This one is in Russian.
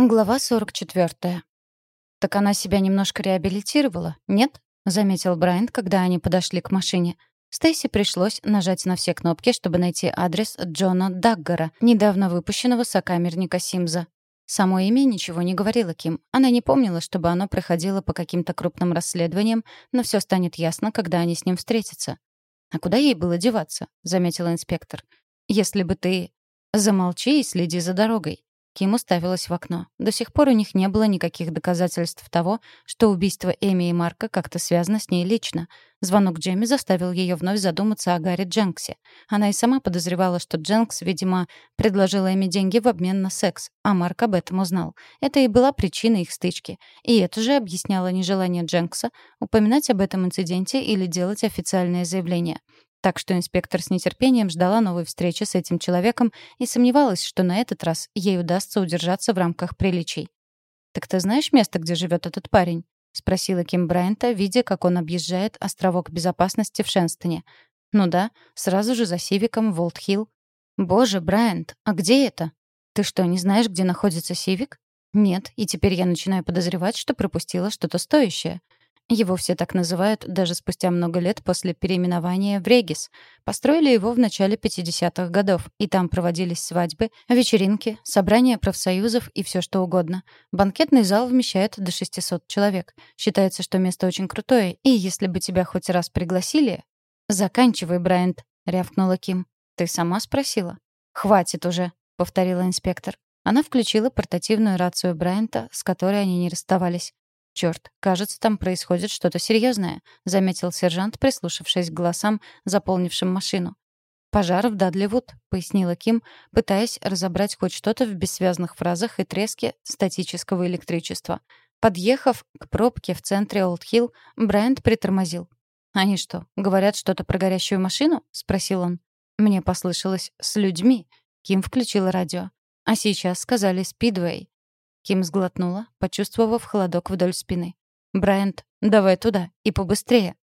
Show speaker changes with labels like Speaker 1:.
Speaker 1: Глава 44. «Так она себя немножко реабилитировала, нет?» — заметил Брайант, когда они подошли к машине. Стейси пришлось нажать на все кнопки, чтобы найти адрес Джона Даггара, недавно выпущенного сокамерника Симза. Само имя ничего не говорило Ким. Она не помнила, чтобы оно проходило по каким-то крупным расследованиям, но все станет ясно, когда они с ним встретятся. «А куда ей было деваться?» — заметил инспектор. «Если бы ты...» «Замолчи и следи за дорогой. Ким уставилась в окно. До сих пор у них не было никаких доказательств того, что убийство Эми и Марка как-то связано с ней лично. Звонок Джемми заставил ее вновь задуматься о Гарри Дженксе. Она и сама подозревала, что Дженкс, видимо, предложил Эми деньги в обмен на секс, а Марк об этом узнал. Это и была причиной их стычки. И это же объясняло нежелание Дженкса упоминать об этом инциденте или делать официальное заявление. Так что инспектор с нетерпением ждала новой встречи с этим человеком и сомневалась, что на этот раз ей удастся удержаться в рамках приличий. «Так ты знаешь место, где живет этот парень?» — спросила Ким Брайанта, видя, как он объезжает островок безопасности в Шенстоне. «Ну да, сразу же за Сивиком в Олдхилл». «Боже, Брайант, а где это?» «Ты что, не знаешь, где находится Сивик?» «Нет, и теперь я начинаю подозревать, что пропустила что-то стоящее». Его все так называют даже спустя много лет после переименования в Регис. Построили его в начале 50-х годов, и там проводились свадьбы, вечеринки, собрания профсоюзов и все что угодно. Банкетный зал вмещает до 600 человек. Считается, что место очень крутое, и если бы тебя хоть раз пригласили... «Заканчивай, Брайант», — рявкнула Ким. «Ты сама спросила?» «Хватит уже», — повторила инспектор. Она включила портативную рацию Брайанта, с которой они не расставались. «Чёрт, кажется, там происходит что-то серьезное», — заметил сержант, прислушавшись к голосам, заполнившим машину. «Пожар в Дадливуд», — пояснила Ким, пытаясь разобрать хоть что-то в бессвязных фразах и треске статического электричества. Подъехав к пробке в центре Олдхилл, Брайант притормозил. «Они что, говорят что-то про горящую машину?» — спросил он. Мне послышалось «с людьми». Ким включила радио. А сейчас сказали «Спидвей». Ким сглотнула, почувствовав холодок вдоль спины. «Брайант, давай туда, и побыстрее»,